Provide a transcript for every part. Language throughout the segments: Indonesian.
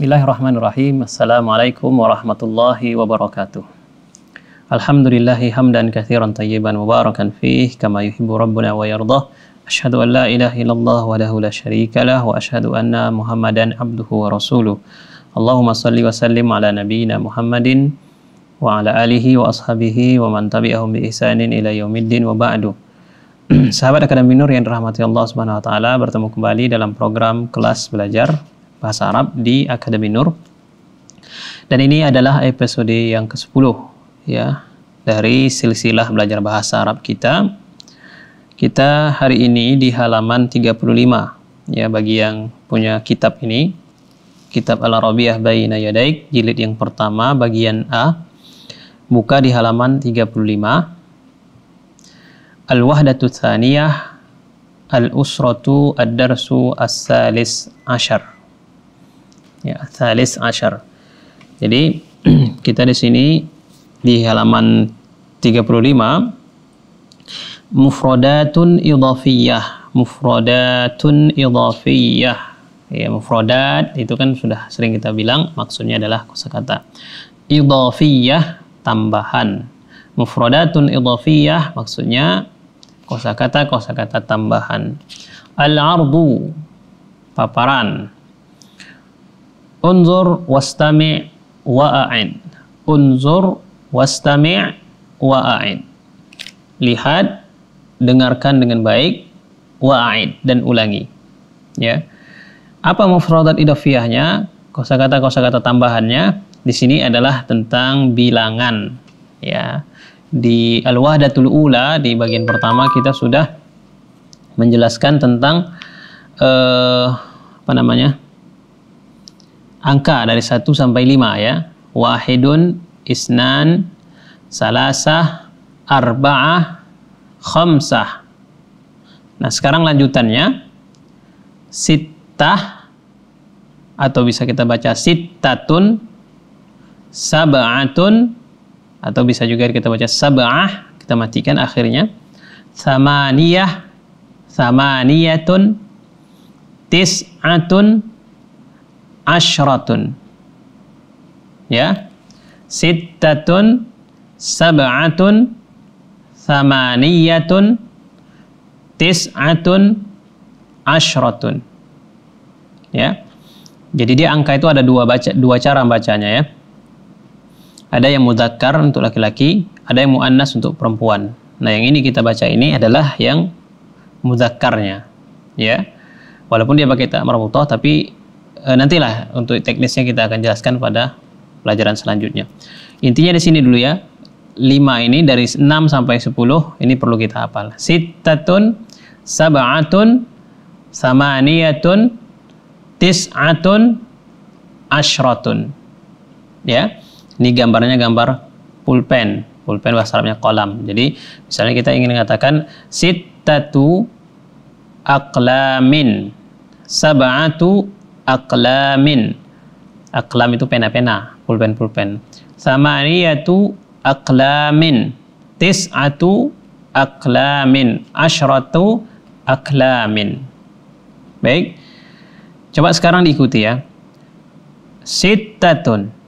Bismillahirrahmanirrahim. Assalamualaikum warahmatullahi wabarakatuh. Alhamdulillahi hamdan kathiran tayyiban mubarakan fih kama yuhibbu rabbuna wa yardah. Ashhadu an la ilaha illallah wa lahu la syarika lah wa ashhadu anna Muhammadan abduhu wa rasuluh. Allahumma salli wa sallim ala nabiyyina Muhammadin wa ala alihi wa ashabihi wa man tabi'ahum bi ihsanin ila yaumiddin wa ba'du. Sahabat Akademi Nur yang dirahmati Allah Subhanahu wa taala, bertemu kembali dalam program kelas belajar bahasa Arab di Akademi Nur. Dan ini adalah episode yang ke-10 ya dari silsilah belajar bahasa Arab kita. Kita hari ini di halaman 35 ya bagi yang punya kitab ini. Kitab Al-Arabiyah Baina Yadaik jilid yang pertama bagian A. Buka di halaman 35 Al-Wahdatu Thaniyah Al-Usratu Ad-Darsu As-Salis Ashar ya, Salis Ashar jadi kita di sini di halaman 35 Mufradatun idhafiyah Mufradatun idhafiyah. Ya mufradat itu kan sudah sering kita bilang maksudnya adalah kosakata. Idhafiyah tambahan. Mufradatun idhafiyah maksudnya kosakata kosakata tambahan. Al-ardu paparan unzur wastami' wa'a'in. Unzur wastami' wa'a'in. Lihat dengarkan dengan baik wa'a'id dan ulangi. Ya. Apa mufradat idhafiyahnya kosakata kosakata tambahannya di sini adalah tentang bilangan. Ya. Di Al-Wahdatul Ula di bagian pertama kita sudah menjelaskan tentang eh, apa namanya? Angka dari 1 sampai 5 ya. Wahidun, isnan, salasah, arba'ah, khamsah. Nah, sekarang lanjutannya sittah atau bisa kita baca sittatun, sab'atun, atau bisa juga kita baca sab'ah kita matikan akhirnya samaniyah samaniyatun tis'atun ashratun ya sittatun sab'atun samaniyatun tis'atun ashratun ya jadi dia angka itu ada dua baca dua cara bacanya ya ada yang mudzakkar untuk laki-laki, ada yang muannas untuk perempuan. Nah, yang ini kita baca ini adalah yang mudzakkarnya. Ya. Walaupun dia pakai tak marbuthah tapi e, nantilah untuk teknisnya kita akan jelaskan pada pelajaran selanjutnya. Intinya di sini dulu ya. 5 ini dari 6 sampai 10 ini perlu kita hafal. Sittatun, sab'atun, samaniyatun, tis'atun, ashratun. Ya. Ini gambarnya gambar pulpen. Pulpen bahasa Arabnya kolam. Jadi misalnya kita ingin mengatakan sittatu aqlamin. Sab'atu aqlamin. Aqlam itu pena-pena, pulpen-pulpen. Samaniyatu aqlamin. Tis'atu aqlamin. Ashratu aqlamin. Baik. Coba sekarang diikuti ya. Sittatun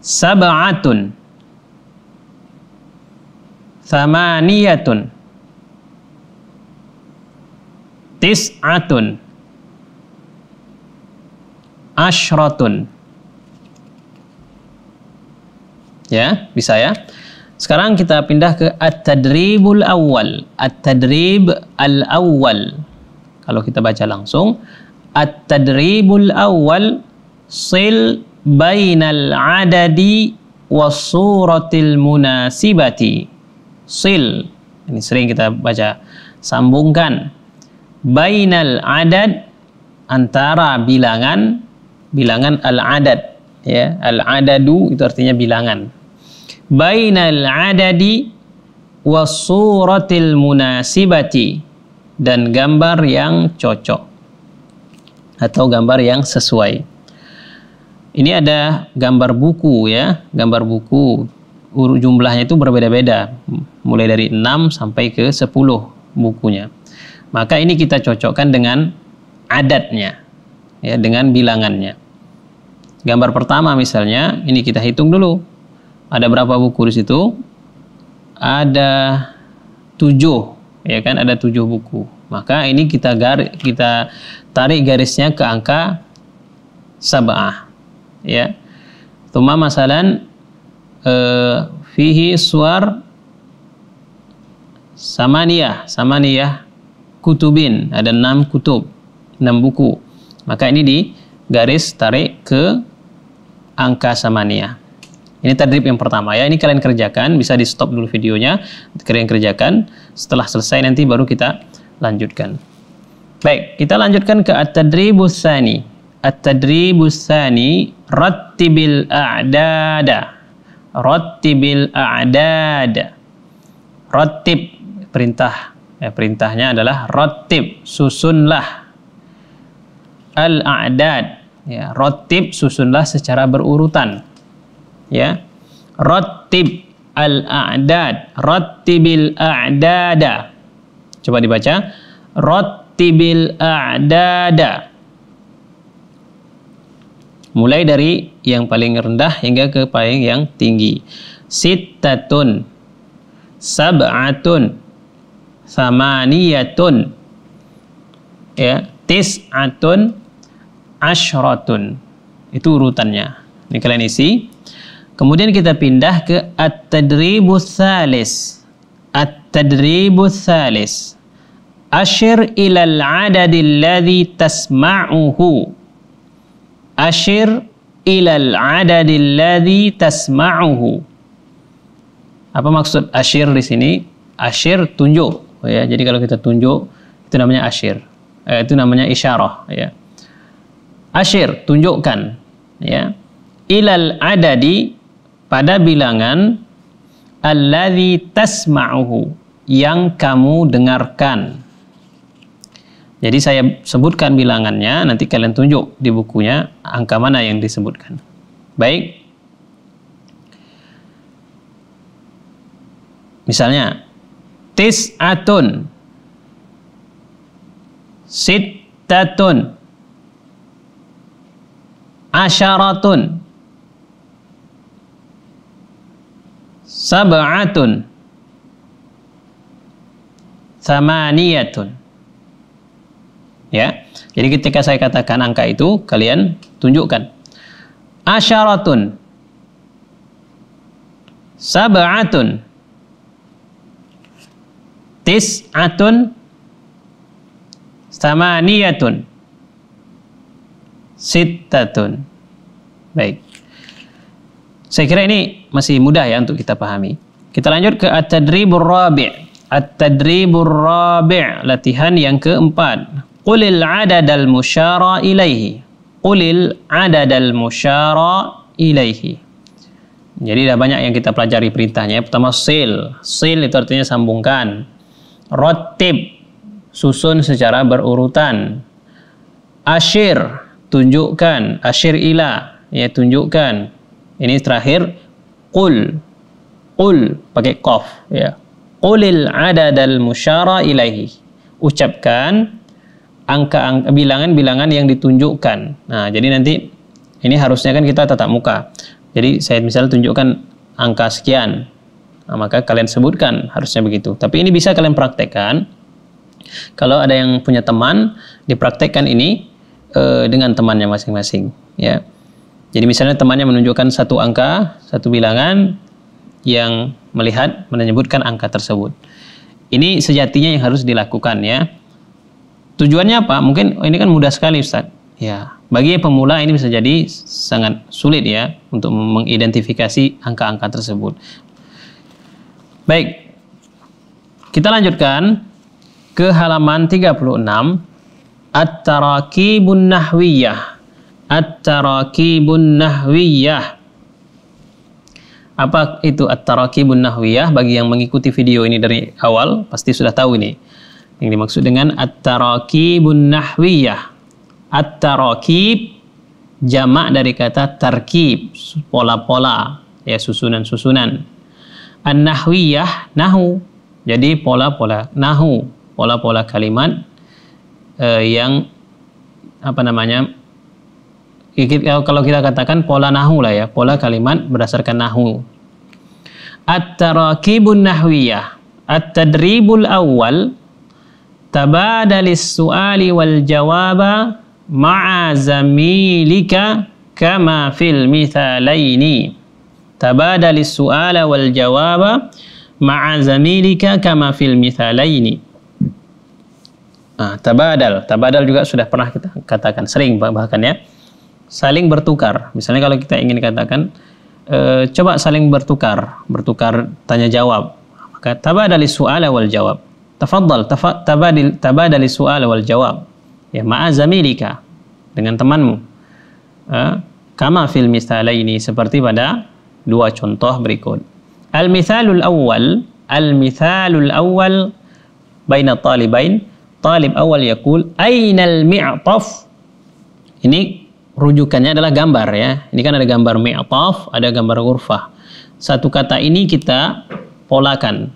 sab'atun thamaniyatun tis'atun ashratun. Ya bisa ya. Sekarang kita pindah ke at-tadribul awal at-tadrib al-awwal. Kalau kita baca langsung at-tadribul awal sil bainal adadi wasuratil munasibati. Sil. Ini sering kita baca sambungkan. Bainal adad antara bilangan bilangan al adad ya al adadu itu artinya bilangan bainal adadi wasuratil munasibati dan gambar yang cocok atau gambar yang sesuai ini ada gambar buku ya, gambar buku. Jumlahnya itu berbeda-beda, mulai dari 6 sampai ke 10 bukunya. Maka ini kita cocokkan dengan adatnya. Ya dengan bilangannya. Gambar pertama misalnya, ini kita hitung dulu. Ada berapa buku di situ? Ada tujuh, ya kan? Ada tujuh buku. Maka ini kita gar kita tarik garisnya ke angka sab'ah. Ya. Tuma masalan uh, fihi suar samaniyah, samaniyah kutubin, ada enam kutub, enam buku. Maka ini di garis tarik ke angka samaniyah. Ini tadrib yang pertama ya. Ini kalian kerjakan, bisa di stop dulu videonya, kalian kerjakan. Setelah selesai nanti baru kita lanjutkan. Baik, kita lanjutkan ke at-tadribus tsani. At-tadribus tsani rattibil a'dada. Rattibil a'dada. Rattib perintah. Ya, perintahnya adalah rattib, susunlah al-a'dad. Ya, rattib susunlah secara berurutan. Ya rattib al a'dad rattibil a'dada. Coba dibaca. Rattibil a'dada. Mulai dari yang paling rendah hingga ke paling yang tinggi. Sittatun. Sab'atun. Samaniyatun. Ya tis'atun ashratun itu urutannya ini kalian isi Kemudian kita pindah ke at-tadribus salis. At-tadribus salis. Ashir ilal adadi alladhi tasma'uhu. Ashir ilal adadi alladhi tasma'uhu. Apa maksud ashir di sini? Ashir tunjuk. Ya, jadi kalau kita tunjuk itu namanya ashir. Eh, itu namanya isyarah. Ya. Ashir tunjukkan. Ya. Ilal adadi pada bilangan alladzi tasma'uhu yang kamu dengarkan. Jadi saya sebutkan bilangannya, nanti kalian tunjuk di bukunya angka mana yang disebutkan. Baik. Misalnya tis'atun sittatun. Asyaratun sab'atun. Samaniyatun ya jadi ketika saya katakan angka itu kalian tunjukkan. Asyaratun sab'atun. Tis'atun samaniyatun sittatun baik saya kira ini masih mudah ya untuk kita pahami. Kita lanjut ke at-tadribur rabi'. At-tadribur rabi' latihan yang keempat. Qulil adadal musyara ilaihi. Qulil adadal musyara ilaihi. Jadi ada banyak yang kita pelajari perintahnya. Pertama sil. Sil itu artinya sambungkan. Rotib susun secara berurutan. Ashir tunjukkan. Ashir ila ya tunjukkan ini terakhir qul. Qul pakai qaf ya. Qulil adadal musyara ilaihi. Ucapkan angka, bilangan-bilangan yang ditunjukkan. Nah, jadi nanti ini harusnya kan kita tatap muka. Jadi saya misalnya tunjukkan angka sekian. Nah, maka kalian sebutkan harusnya begitu. Tapi ini bisa kalian praktekkan. Kalau ada yang punya teman, dipraktekkan ini uh, dengan temannya masing-masing, ya. Jadi misalnya temannya menunjukkan satu angka, satu bilangan yang melihat menyebutkan angka tersebut. Ini sejatinya yang harus dilakukan ya. Tujuannya apa? Mungkin oh, ini kan mudah sekali Ustaz. Ya, bagi pemula ini bisa jadi sangat sulit ya untuk mengidentifikasi angka-angka tersebut. Baik. Kita lanjutkan ke halaman 36 At-Tarakibun Nahwiyah At-Tarakibun Nahwiyah. Apa itu At-Tarakibun Nahwiyah? Bagi yang mengikuti video ini dari awal, pasti sudah tahu ini. Yang dimaksud dengan At-Tarakibun Nahwiyah. At-Tarakib jamak dari kata tarkib, pola-pola, ya susunan-susunan. An-Nahwiyah, nahu. Jadi pola-pola nahu, pola-pola kalimat eh, yang apa namanya kalau kita katakan pola nahu lah ya, pola kalimat berdasarkan nahu. At-tarakibun nahwiyah. At-tadribul awal tabadalis su'ali wal jawaba ma'a zamilika kama fil mithalaini. Tabadalis su'ala wal jawaba ma'a zamilika kama fil mithalaini. Nah, tabadal, tabadal juga sudah pernah kita katakan sering bahkan ya saling bertukar. Misalnya kalau kita ingin katakan e, coba saling bertukar, bertukar tanya jawab. Maka tabadali su'ala wal jawab. Tafaddal, tabadil tabadali su'ala wal jawab. Ya, ma'a zamilika dengan temanmu. E, kama fil ini seperti pada dua contoh berikut. Al-mithalul awal, al-mithalul awal baina talibain. Talib awal yakul, ainal mi'taf? Ini rujukannya adalah gambar ya. Ini kan ada gambar mi'taf, ada gambar ghurfah. Satu kata ini kita polakan.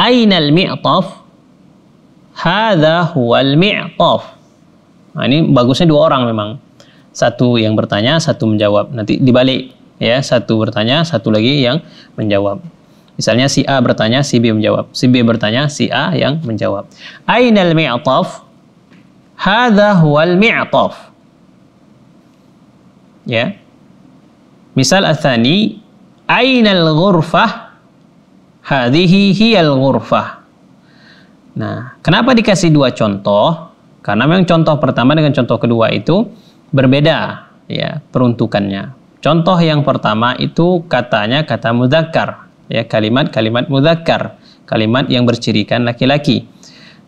Ainal mi'taf? Hadha huwal mi'taf. Nah, ini bagusnya dua orang memang. Satu yang bertanya, satu menjawab. Nanti dibalik ya, satu bertanya, satu lagi yang menjawab. Misalnya si A bertanya, si B menjawab. Si B bertanya, si A yang menjawab. Ainal mi'taf? Hadha huwal mi'taf. Ya. Misal athani ainal ghurfah? Hadhihi hiyal ghurfah. Nah kenapa dikasih dua contoh? Karena memang contoh pertama dengan contoh kedua itu berbeda ya peruntukannya. Contoh yang pertama itu katanya kata mudzakkar ya kalimat-kalimat mudzakkar kalimat yang bercirikan laki-laki.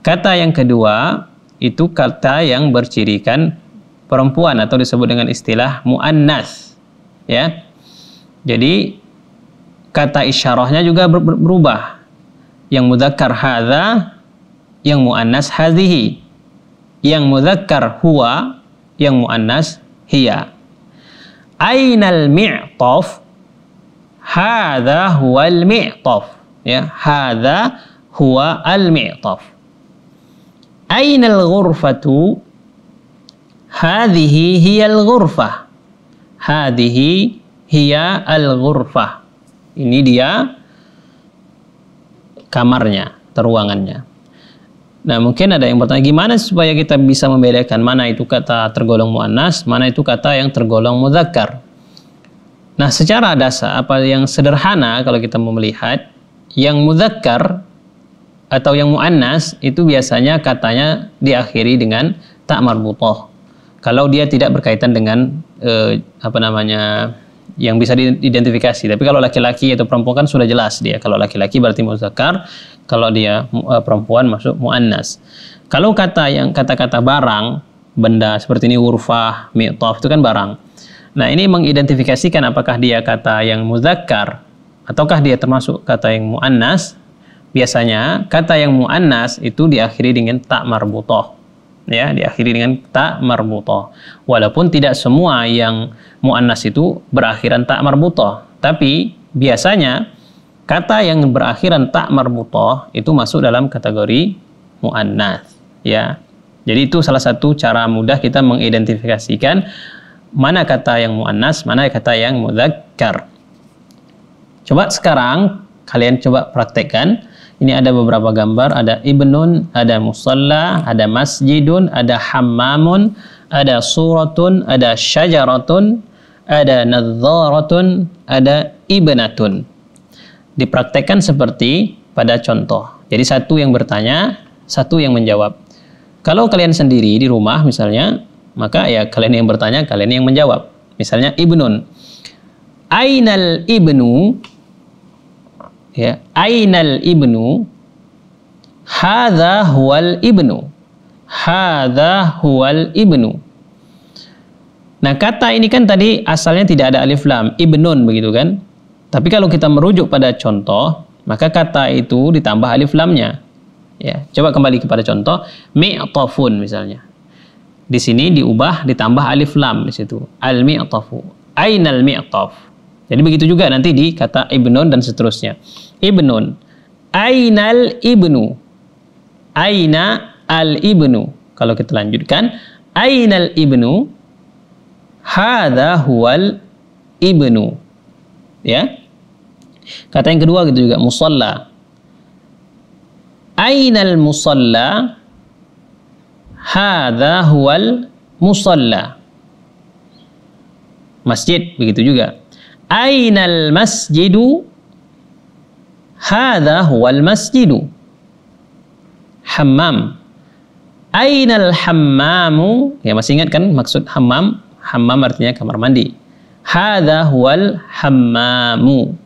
Kata yang kedua itu kata yang bercirikan perempuan atau disebut dengan istilah muannas. Ya. Jadi kata isyarahnya juga berubah. Yang mudzakkar hadza yang muannas hadhihi yang mudzakkar huwa yang muannas hiya. Ainal mi'taf hadza huwal mi'taf ya hadza huwa al mi'taf ainal ghurfatu Hadhihi hiyal ghurfah. Hadhihi hiya al ghurfah. Ini dia kamarnya, teruangannya. Nah, mungkin ada yang bertanya, gimana supaya kita bisa membedakan mana itu kata tergolong muannas, mana itu kata yang tergolong mudzakkar? Nah, secara dasar apa yang sederhana kalau kita mau melihat, yang mudzakkar atau yang muannas itu biasanya katanya diakhiri dengan tak marbutah kalau dia tidak berkaitan dengan eh, apa namanya yang bisa diidentifikasi. Tapi kalau laki-laki atau perempuan kan sudah jelas dia. Kalau laki-laki berarti muzakkar, kalau dia uh, perempuan masuk muannas. Kalau kata yang kata-kata barang, benda seperti ini urfah, mi'taf itu kan barang. Nah, ini mengidentifikasikan apakah dia kata yang muzakkar ataukah dia termasuk kata yang muannas. Biasanya kata yang muannas itu diakhiri dengan tak marbutah ya diakhiri dengan tak marbutoh. Walaupun tidak semua yang muannas itu berakhiran tak marbutoh, tapi biasanya kata yang berakhiran tak marbutoh itu masuk dalam kategori muannas, ya. Jadi itu salah satu cara mudah kita mengidentifikasikan mana kata yang muannas, mana kata yang mudzakkar. Coba sekarang kalian coba praktekkan ini ada beberapa gambar, ada ibnun, ada musalla, ada masjidun, ada hammamun, ada suratun, ada syajaratun, ada nadzaratun, ada ibnatun. Dipraktekkan seperti pada contoh. Jadi satu yang bertanya, satu yang menjawab. Kalau kalian sendiri di rumah misalnya, maka ya kalian yang bertanya, kalian yang menjawab. Misalnya ibnun. Ainal ibnu ya ainal ibnu hadza huwal ibnu. Hadza huwal ibnu. Nah kata ini kan tadi asalnya tidak ada alif lam ibnun begitu kan? Tapi kalau kita merujuk pada contoh maka kata itu ditambah alif lamnya. Ya coba kembali kepada contoh mi'tafun misalnya di sini diubah ditambah alif lam di situ al mi'tafu ainal mi'taf jadi begitu juga nanti di kata ibnun dan seterusnya. Ibnun. Ainal ibnu. Aina al ibnu. Kalau kita lanjutkan. Ainal ibnu. hadza huwal ibnu. Ya. Kata yang kedua gitu juga musalla. Ainal musalla? Hadza huwal musalla. Masjid begitu juga. Ainal masjidu? Hadza huwal masjidu. Hammam. Ainal hammamu? Ya masih ingat kan maksud hammam? Hammam artinya kamar mandi. Hadza huwal hammamu.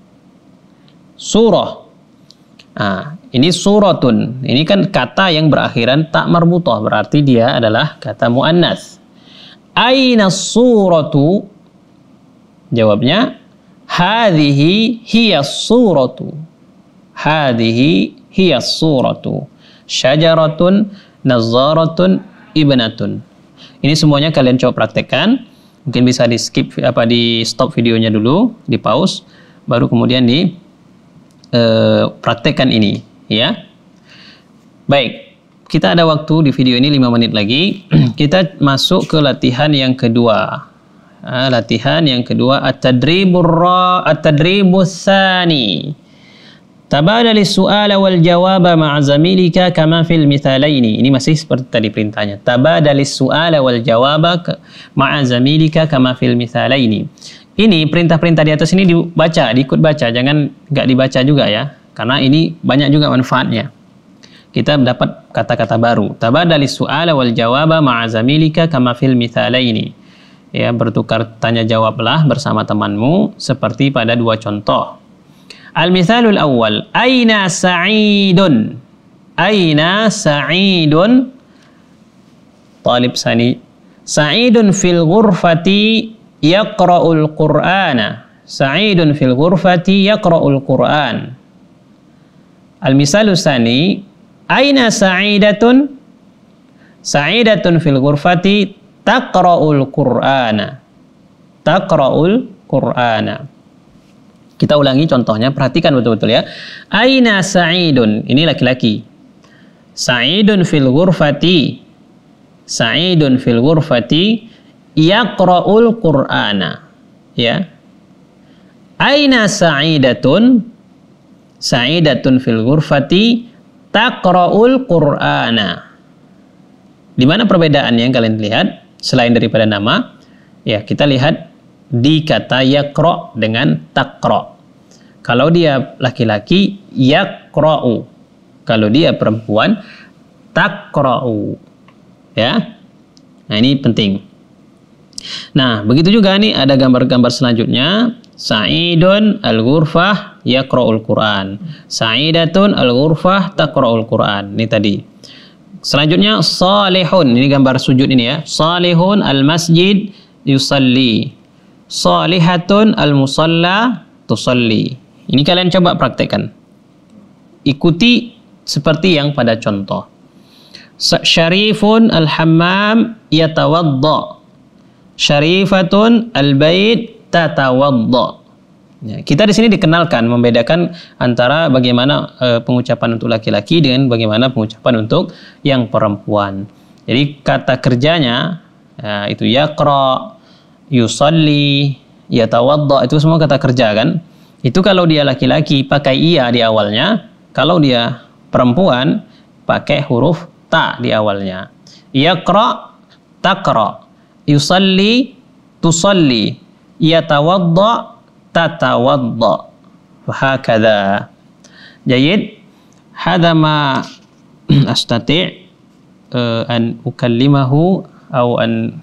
Surah. Nah, ini suratun. Ini kan kata yang berakhiran tak marbutah, berarti dia adalah kata muannas. Aina suratu? Jawabnya hadhihi hiya suratu. Hadhihi hiya suratu. Syajaratun nazaratun ibnatun. Ini semuanya kalian coba praktekkan. Mungkin bisa di skip apa di stop videonya dulu, di pause, baru kemudian di uh, praktekkan ini ya. Baik, kita ada waktu di video ini 5 menit lagi. kita masuk ke latihan yang kedua. Uh, latihan yang kedua at-tadribur ra at-tadribus tsani. Tabadali su'ala wal jawaba ma'a zamilika kama fil mithalaini. Ini masih seperti tadi perintahnya. Tabadali su'ala wal jawaba ma'a zamilika kama fil mithalaini. Ini perintah-perintah di atas ini dibaca, diikut baca, jangan nggak dibaca juga ya. Karena ini banyak juga manfaatnya. Kita dapat kata-kata baru. Tabadali su'ala wal jawaba ma'azamilika kama fil mithalaini. Ya, bertukar tanya jawablah bersama temanmu seperti pada dua contoh. Al-mithalul awal, aina sa'idun? Aina sa'idun? Talib sani. Sa'idun fil ghurfati yaqra'ul qur'ana. Sa'idun fil ghurfati yaqra'ul qur'an. Al-misalu sani, aina sa'idatun? Sa'idatun fil ghurfati taqra'ul Qur'ana. Taqra'ul Qur'ana. Kita ulangi contohnya, perhatikan betul-betul ya. Aina sa'idun? Ini laki-laki. Sa'idun fil ghurfati. Sa'idun fil ghurfati yaqra'ul Qur'ana. Ya. Aina sa'idatun? Sa'idatun fil ghurfati taqra'ul qur'ana. Di mana perbedaannya yang kalian lihat selain daripada nama? Ya, kita lihat di kata yaqra dengan taqra. Kalau dia laki-laki yaqra'u. Kalau dia perempuan taqra'u. Ya. Nah, ini penting. Nah, begitu juga nih ada gambar-gambar selanjutnya. Sa'idun al-ghurfah yaqra'ul Qur'an. Sa'idatun al-ghurfah taqra'ul Qur'an. Ini tadi. Selanjutnya salihun. Ini gambar sujud ini ya. Salihun al-masjid yusalli. Salihatun al-musalla tusalli. Ini kalian coba praktekkan. Ikuti seperti yang pada contoh. Syarifun al-hammam yatawadda. Syarifatun al-bait tatawadda. Ya, kita di sini dikenalkan membedakan antara bagaimana e, pengucapan untuk laki-laki dengan bagaimana pengucapan untuk yang perempuan. Jadi kata kerjanya ya, itu yaqra, yusalli, yatawadda itu semua kata kerja kan. Itu kalau dia laki-laki pakai iya di awalnya, kalau dia perempuan pakai huruf ta di awalnya. Yaqra, taqra, yusalli, tusalli, yatawadda tatawadda fahakadha jayid hadha ma astati' uh, an ukallimahu atau an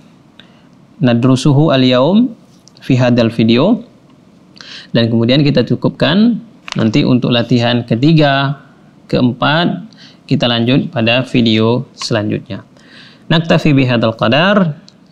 nadrusuhu al-yaum fi hadal video. Dan kemudian kita cukupkan nanti untuk latihan ketiga keempat kita lanjut pada video selanjutnya. Naktafi bihadal qadar